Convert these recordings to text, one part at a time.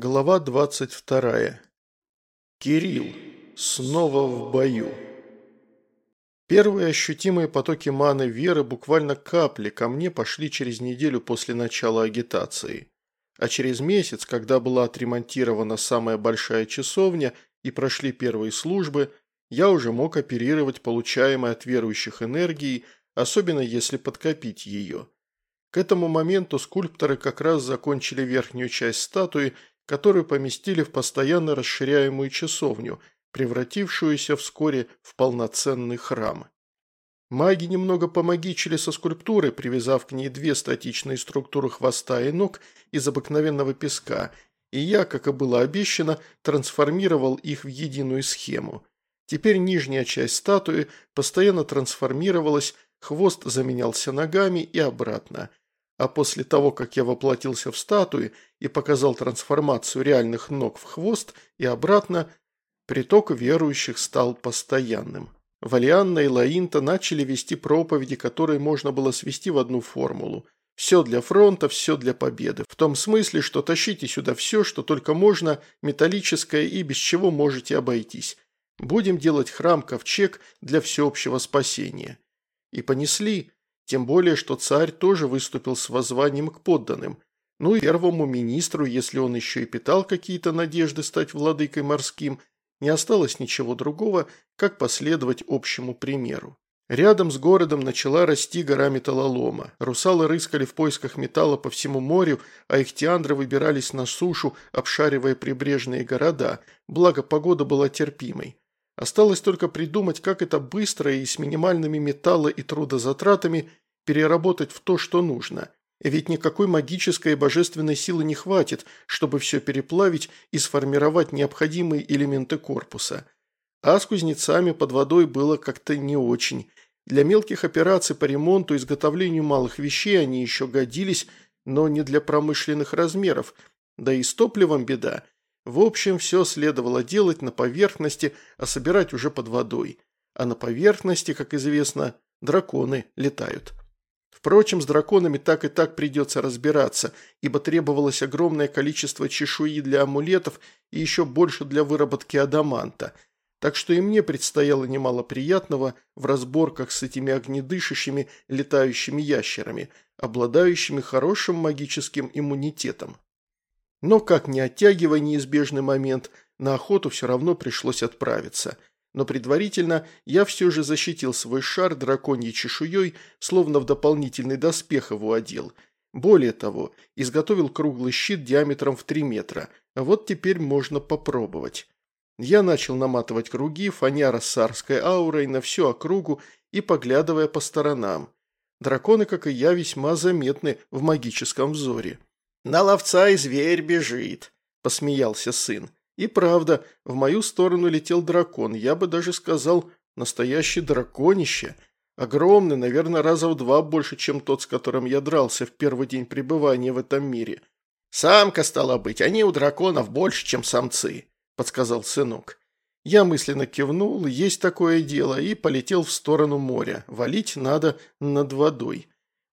Глава 22. Кирилл. Снова в бою. Первые ощутимые потоки маны веры буквально капли ко мне пошли через неделю после начала агитации. А через месяц, когда была отремонтирована самая большая часовня и прошли первые службы, я уже мог оперировать получаемой от верующих энергией, особенно если подкопить ее. К этому моменту скульпторы как раз закончили верхнюю часть статуи которую поместили в постоянно расширяемую часовню, превратившуюся вскоре в полноценный храм. Маги немного помогичили со скульптурой, привязав к ней две статичные структуры хвоста и ног из обыкновенного песка, и я, как и было обещано, трансформировал их в единую схему. Теперь нижняя часть статуи постоянно трансформировалась, хвост заменялся ногами и обратно – а после того, как я воплотился в статуи и показал трансформацию реальных ног в хвост и обратно, приток верующих стал постоянным. Валианна и Лаинта начали вести проповеди, которые можно было свести в одну формулу. Все для фронта, все для победы. В том смысле, что тащите сюда все, что только можно, металлическое и без чего можете обойтись. Будем делать храм-ковчег для всеобщего спасения. И понесли, тем более, что царь тоже выступил с воззванием к подданным. Ну и первому министру, если он еще и питал какие-то надежды стать владыкой морским, не осталось ничего другого, как последовать общему примеру. Рядом с городом начала расти гора металлолома. Русалы рыскали в поисках металла по всему морю, а ихтиандры выбирались на сушу, обшаривая прибрежные города, благо погода была терпимой. Осталось только придумать, как это быстро и с минимальными металла- и трудозатратами переработать в то, что нужно. Ведь никакой магической и божественной силы не хватит, чтобы все переплавить и сформировать необходимые элементы корпуса. А с кузнецами под водой было как-то не очень. Для мелких операций по ремонту и изготовлению малых вещей они еще годились, но не для промышленных размеров. Да и с топливом беда – в общем, все следовало делать на поверхности, а собирать уже под водой. А на поверхности, как известно, драконы летают. Впрочем, с драконами так и так придется разбираться, ибо требовалось огромное количество чешуи для амулетов и еще больше для выработки адаманта. Так что и мне предстояло немало приятного в разборках с этими огнедышащими летающими ящерами, обладающими хорошим магическим иммунитетом. Но, как не оттягивая неизбежный момент, на охоту все равно пришлось отправиться. Но предварительно я все же защитил свой шар драконьей чешуей, словно в дополнительный доспех его одел. Более того, изготовил круглый щит диаметром в 3 метра. Вот теперь можно попробовать. Я начал наматывать круги, фоня рассарской аурой на всю округу и поглядывая по сторонам. Драконы, как и я, весьма заметны в магическом взоре. «На ловца и зверь бежит», – посмеялся сын. И правда, в мою сторону летел дракон, я бы даже сказал, настоящий драконище. Огромный, наверное, раза в два больше, чем тот, с которым я дрался в первый день пребывания в этом мире. «Самка, стала быть, они у драконов больше, чем самцы», – подсказал сынок. Я мысленно кивнул, есть такое дело, и полетел в сторону моря. Валить надо над водой.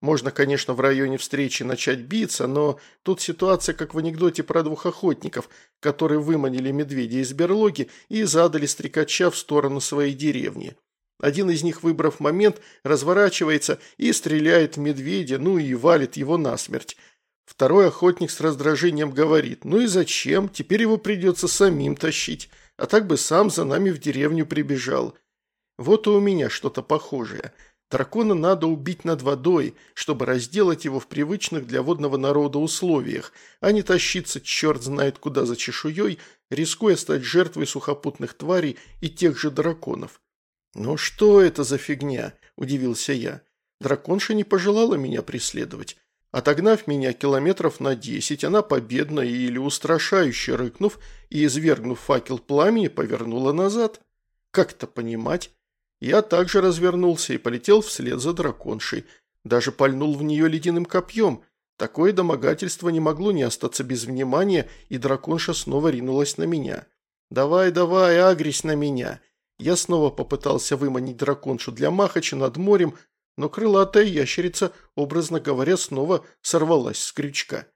Можно, конечно, в районе встречи начать биться, но тут ситуация как в анекдоте про двух охотников, которые выманили медведя из берлоги и задали стрекача в сторону своей деревни. Один из них, выбрав момент, разворачивается и стреляет в медведя, ну и валит его насмерть. Второй охотник с раздражением говорит, ну и зачем, теперь его придется самим тащить, а так бы сам за нами в деревню прибежал. Вот и у меня что-то похожее – Дракона надо убить над водой, чтобы разделать его в привычных для водного народа условиях, а не тащиться черт знает куда за чешуей, рискуя стать жертвой сухопутных тварей и тех же драконов. «Ну что это за фигня?» – удивился я. Драконша не пожелала меня преследовать. Отогнав меня километров на десять, она победно или устрашающе рыкнув и извергнув факел пламени, повернула назад. Как это понимать? Я также развернулся и полетел вслед за драконшей. Даже пальнул в нее ледяным копьем. Такое домогательство не могло не остаться без внимания, и драконша снова ринулась на меня. «Давай, давай, агрись на меня!» Я снова попытался выманить драконшу для махача над морем, но крылатая ящерица, образно говоря, снова сорвалась с крючка.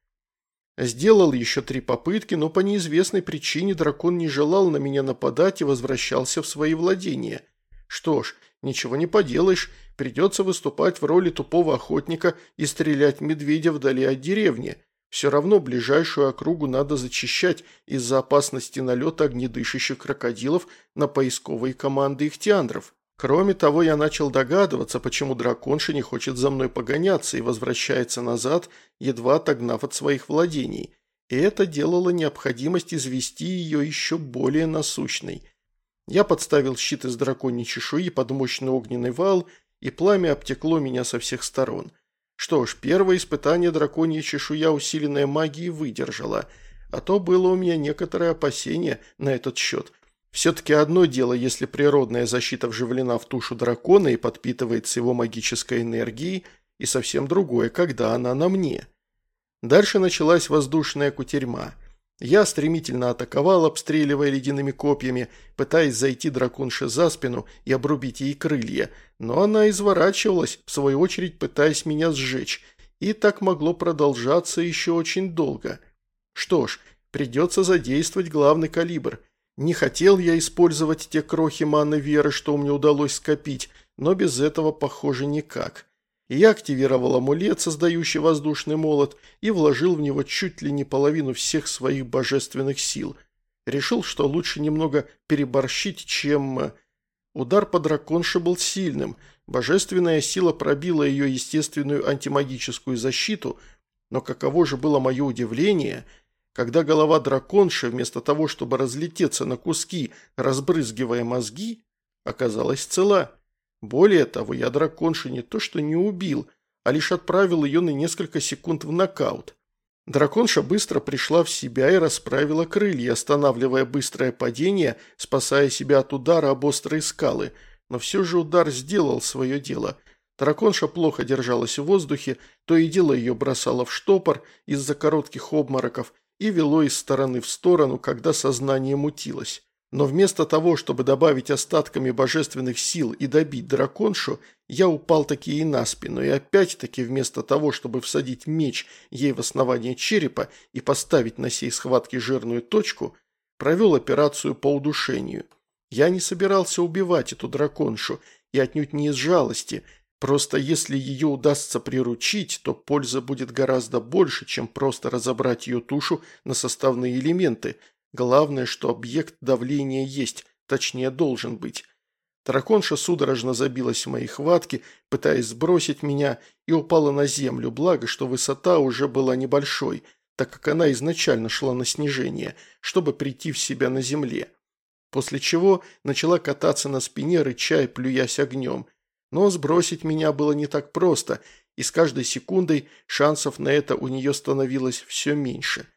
Сделал еще три попытки, но по неизвестной причине дракон не желал на меня нападать и возвращался в свои владения. Что ж, ничего не поделаешь, придется выступать в роли тупого охотника и стрелять медведя вдали от деревни. Все равно ближайшую округу надо зачищать из-за опасности налета огнедышащих крокодилов на поисковые команды ихтиандров. Кроме того, я начал догадываться, почему драконша не хочет за мной погоняться и возвращается назад, едва отогнав от своих владений. И это делало необходимость извести ее еще более насущной. Я подставил щит из драконьей чешуи под мощный огненный вал, и пламя обтекло меня со всех сторон. Что ж, первое испытание драконья чешуя, усиленная магией, выдержала, а то было у меня некоторое опасение на этот счет – все-таки одно дело, если природная защита вживлена в тушу дракона и подпитывается его магической энергией, и совсем другое, когда она на мне. Дальше началась воздушная кутерьма. Я стремительно атаковал, обстреливая ледяными копьями, пытаясь зайти драконше за спину и обрубить ей крылья, но она изворачивалась, в свою очередь пытаясь меня сжечь, и так могло продолжаться еще очень долго. Что ж, придется задействовать главный калибр – не хотел я использовать те крохи маны веры, что мне удалось скопить, но без этого, похоже, никак. Я активировал амулет, создающий воздушный молот, и вложил в него чуть ли не половину всех своих божественных сил. Решил, что лучше немного переборщить, чем... Э, удар по драконше был сильным, божественная сила пробила ее естественную антимагическую защиту, но каково же было мое удивление – когда голова драконши, вместо того, чтобы разлететься на куски, разбрызгивая мозги, оказалась цела. Более того, я драконши не то что не убил, а лишь отправил ее на несколько секунд в нокаут. Драконша быстро пришла в себя и расправила крылья, останавливая быстрое падение, спасая себя от удара об острые скалы. Но все же удар сделал свое дело. Драконша плохо держалась в воздухе, то и дело ее бросало в штопор из-за коротких обмороков, и вело из стороны в сторону, когда сознание мутилось. Но вместо того, чтобы добавить остатками божественных сил и добить драконшу, я упал таки и на спину, и опять-таки вместо того, чтобы всадить меч ей в основание черепа и поставить на сей схватке жирную точку, провел операцию по удушению. Я не собирался убивать эту драконшу, и отнюдь не из жалости – Просто если ее удастся приручить, то польза будет гораздо больше, чем просто разобрать ее тушу на составные элементы. Главное, что объект давления есть, точнее должен быть. Тараконша судорожно забилась в моей хватке, пытаясь сбросить меня, и упала на землю, благо, что высота уже была небольшой, так как она изначально шла на снижение, чтобы прийти в себя на земле. После чего начала кататься на спине, рыча и плюясь огнем – но сбросить меня было не так просто, и с каждой секундой шансов на это у нее становилось все меньше.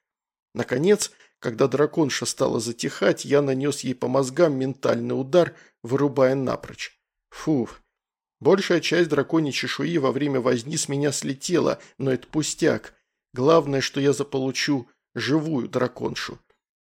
Наконец, когда драконша стала затихать, я нанес ей по мозгам ментальный удар, вырубая напрочь. Фу. Большая часть драконьей чешуи во время возни с меня слетела, но это пустяк. Главное, что я заполучу живую драконшу.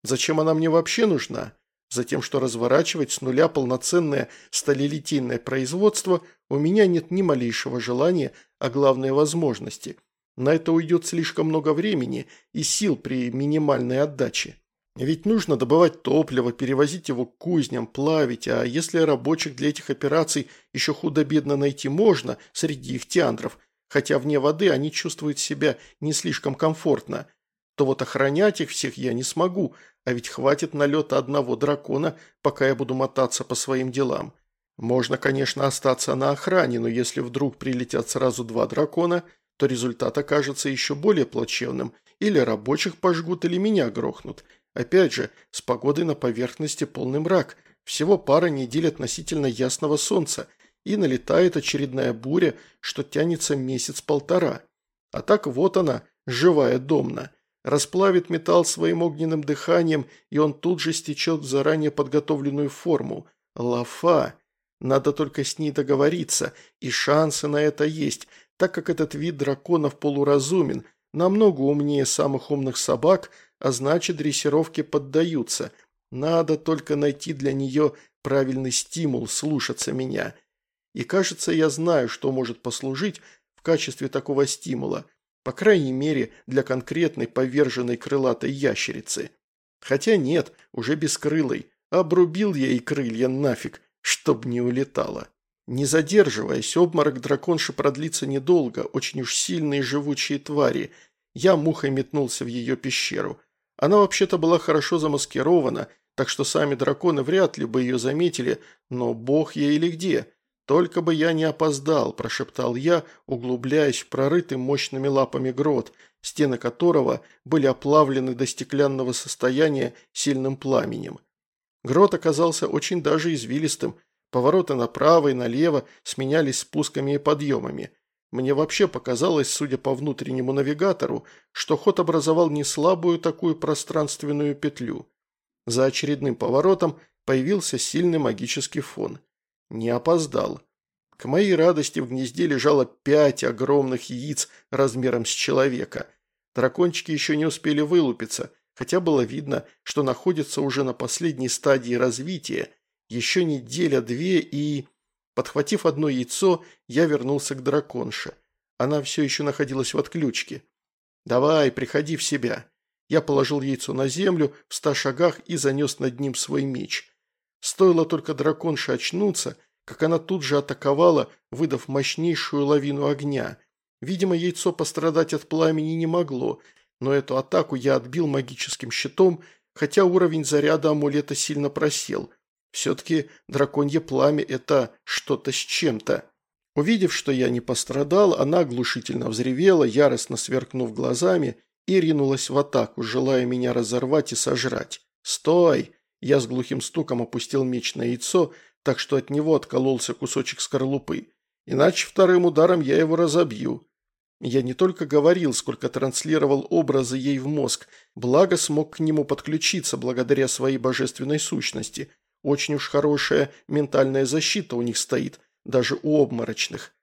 Зачем она мне вообще нужна? Затем, что разворачивать с нуля полноценное сталелитейное производство, у меня нет ни малейшего желания, а главное возможности. На это уйдет слишком много времени и сил при минимальной отдаче. Ведь нужно добывать топливо, перевозить его к кузням, плавить, а если рабочих для этих операций еще худо-бедно найти можно среди их теандров, хотя вне воды они чувствуют себя не слишком комфортно, то вот охранять их всех я не смогу, а ведь хватит налета одного дракона, пока я буду мотаться по своим делам. Можно, конечно, остаться на охране, но если вдруг прилетят сразу два дракона, то результат окажется еще более плачевным. Или рабочих пожгут, или меня грохнут. Опять же, с погодой на поверхности полный мрак. Всего пара недель относительно ясного солнца, и налетает очередная буря, что тянется месяц-полтора. А так вот она, живая домна расплавит металл своим огненным дыханием, и он тут же стечет в заранее подготовленную форму. Лафа. Надо только с ней договориться, и шансы на это есть, так как этот вид драконов полуразумен, намного умнее самых умных собак, а значит дрессировке поддаются. Надо только найти для нее правильный стимул слушаться меня. И кажется, я знаю, что может послужить в качестве такого стимула – По крайней мере, для конкретной поверженной крылатой ящерицы. Хотя нет, уже бескрылой. Обрубил я ей крылья нафиг, чтоб не улетала. Не задерживаясь, обморок драконши продлится недолго, очень уж сильные живучие твари. Я мухой метнулся в ее пещеру. Она вообще-то была хорошо замаскирована, так что сами драконы вряд ли бы ее заметили, но бог ей или где. Только бы я не опоздал, прошептал я, углубляясь в прорытый мощными лапами грот, стены которого были оплавлены до стеклянного состояния сильным пламенем. Грот оказался очень даже извилистым, повороты направо и налево сменялись спусками и подъемами. Мне вообще показалось, судя по внутреннему навигатору, что ход образовал не слабую такую пространственную петлю. За очередным поворотом появился сильный магический фон. Не опоздал. К моей радости в гнезде лежало пять огромных яиц размером с человека. Дракончики еще не успели вылупиться, хотя было видно, что находятся уже на последней стадии развития, еще неделя-две и... Подхватив одно яйцо, я вернулся к драконше. Она все еще находилась в отключке. «Давай, приходи в себя». Я положил яйцо на землю в ста шагах и занес над ним свой меч. Стоило только драконше очнуться, как она тут же атаковала, выдав мощнейшую лавину огня. Видимо, яйцо пострадать от пламени не могло, но эту атаку я отбил магическим щитом, хотя уровень заряда амулета сильно просел – все-таки драконье пламя – это что-то с чем-то. Увидев, что я не пострадал, она оглушительно взревела, яростно сверкнув глазами, и ринулась в атаку, желая меня разорвать и сожрать. «Стой!» Я с глухим стуком опустил меч на яйцо, так что от него откололся кусочек скорлупы. Иначе вторым ударом я его разобью. Я не только говорил, сколько транслировал образы ей в мозг, благо смог к нему подключиться благодаря своей божественной сущности – очень уж хорошая ментальная защита у них стоит, даже у обморочных.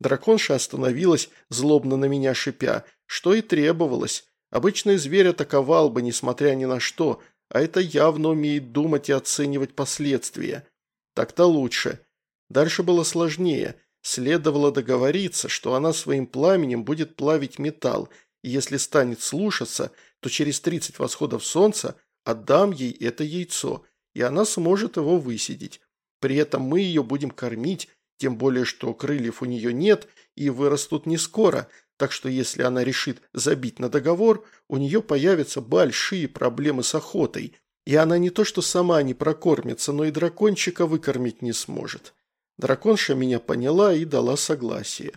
Драконша остановилась, злобно на меня шипя, что и требовалось. Обычный зверь атаковал бы, несмотря ни на что, а это явно умеет думать и оценивать последствия. Так-то лучше. Дальше было сложнее. Следовало договориться, что она своим пламенем будет плавить металл, и если станет слушаться, то через 30 восходов солнца отдам ей это яйцо – и она сможет его высидеть. При этом мы ее будем кормить, тем более что крыльев у нее нет и вырастут не скоро, так что если она решит забить на договор, у нее появятся большие проблемы с охотой, и она не то что сама не прокормится, но и дракончика выкормить не сможет. Драконша меня поняла и дала согласие.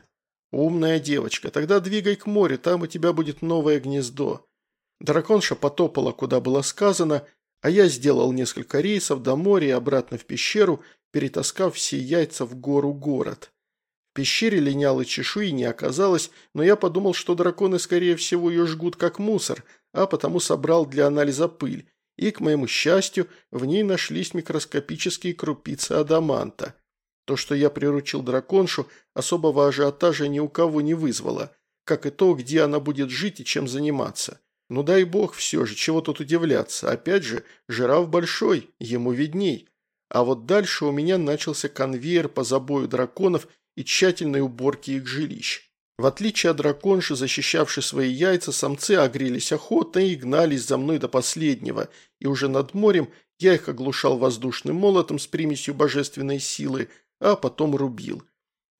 «Умная девочка, тогда двигай к морю, там у тебя будет новое гнездо». Драконша потопала, куда было сказано, а я сделал несколько рейсов до моря и обратно в пещеру, перетаскав все яйца в гору-город. В пещере линялой чешуи не оказалось, но я подумал, что драконы, скорее всего, ее жгут как мусор, а потому собрал для анализа пыль, и, к моему счастью, в ней нашлись микроскопические крупицы адаманта. То, что я приручил драконшу, особого ажиотажа ни у кого не вызвало, как и то, где она будет жить и чем заниматься. Ну дай бог все же, чего тут удивляться. Опять же, жираф большой, ему видней. А вот дальше у меня начался конвейер по забою драконов и тщательной уборке их жилищ. В отличие от драконши, защищавшей свои яйца, самцы огрелись охотно и гнались за мной до последнего, и уже над морем я их оглушал воздушным молотом с примесью божественной силы, а потом рубил.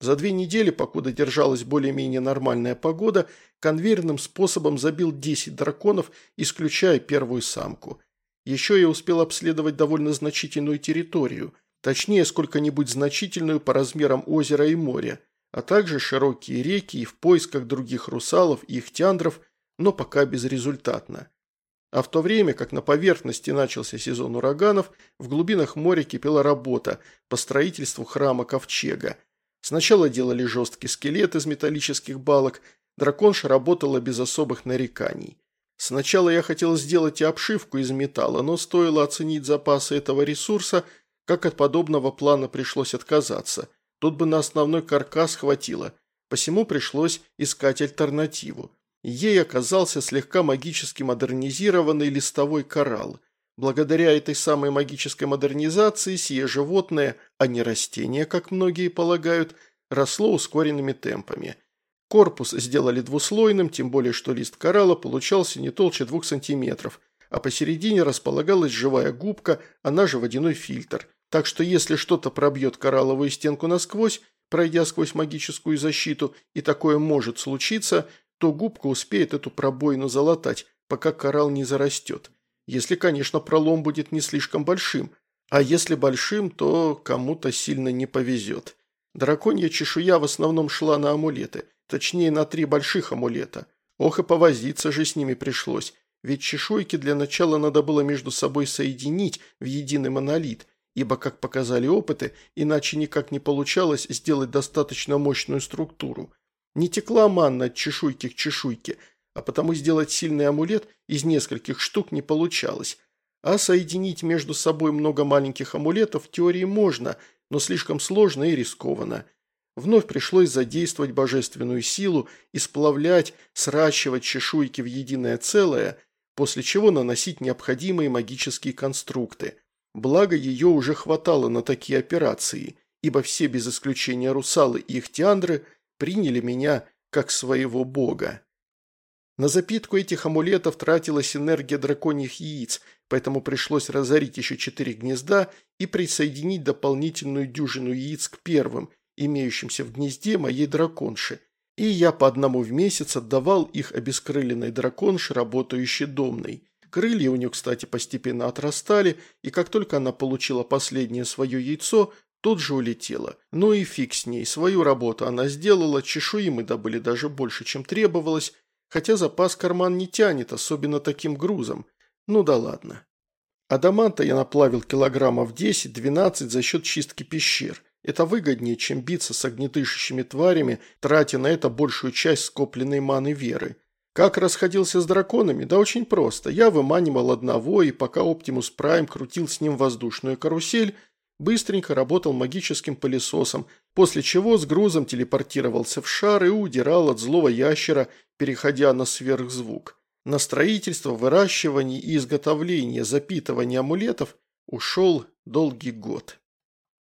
За две недели, покуда держалась более-менее нормальная погода, конвейерным способом забил 10 драконов, исключая первую самку. Еще я успел обследовать довольно значительную территорию, точнее, сколько-нибудь значительную по размерам озера и моря, а также широкие реки и в поисках других русалов и ихтяндров, но пока безрезультатно. А в то время, как на поверхности начался сезон ураганов, в глубинах моря кипела работа по строительству храма Ковчега – Сначала делали жесткий скелет из металлических балок, драконша работала без особых нареканий. Сначала я хотел сделать и обшивку из металла, но стоило оценить запасы этого ресурса, как от подобного плана пришлось отказаться. Тут бы на основной каркас хватило, посему пришлось искать альтернативу. Ей оказался слегка магически модернизированный листовой коралл. Благодаря этой самой магической модернизации сие животное, а не растение, как многие полагают, росло ускоренными темпами. Корпус сделали двуслойным, тем более что лист коралла получался не толще двух сантиметров, а посередине располагалась живая губка, она же водяной фильтр. Так что если что-то пробьет коралловую стенку насквозь, пройдя сквозь магическую защиту, и такое может случиться, то губка успеет эту пробоину залатать, пока коралл не зарастет. Если, конечно, пролом будет не слишком большим, а если большим, то кому-то сильно не повезет. Драконья чешуя в основном шла на амулеты, точнее на три больших амулета. Ох и повозиться же с ними пришлось, ведь чешуйки для начала надо было между собой соединить в единый монолит, ибо, как показали опыты, иначе никак не получалось сделать достаточно мощную структуру. Не текла манна от чешуйки к чешуйке, а потому сделать сильный амулет из нескольких штук не получалось. А соединить между собой много маленьких амулетов в теории можно, но слишком сложно и рискованно. Вновь пришлось задействовать божественную силу и сплавлять, сращивать чешуйки в единое целое, после чего наносить необходимые магические конструкты. Благо, ее уже хватало на такие операции, ибо все без исключения русалы и ихтиандры приняли меня как своего бога. На запитку этих амулетов тратилась энергия драконьих яиц, поэтому пришлось разорить еще четыре гнезда и присоединить дополнительную дюжину яиц к первым, имеющимся в гнезде моей драконши. И я по одному в месяц отдавал их обескрыленной драконше, работающей домной. Крылья у нее, кстати, постепенно отрастали, и как только она получила последнее свое яйцо, тут же улетела. Ну и фиг с ней, свою работу она сделала, чешуи мы добыли даже больше, чем требовалось, Хотя запас карман не тянет, особенно таким грузом. Ну да ладно. Адаманта я наплавил килограммов 10-12 за счет чистки пещер. Это выгоднее, чем биться с огнедышащими тварями, тратя на это большую часть скопленной маны веры. Как расходился с драконами? Да очень просто. Я выманивал одного, и пока Оптимус Прайм крутил с ним воздушную карусель, быстренько работал магическим пылесосом, после чего с грузом телепортировался в шар и удирал от злого ящера, переходя на сверхзвук. На строительство, выращивание и изготовление, запитывание амулетов ушел долгий год.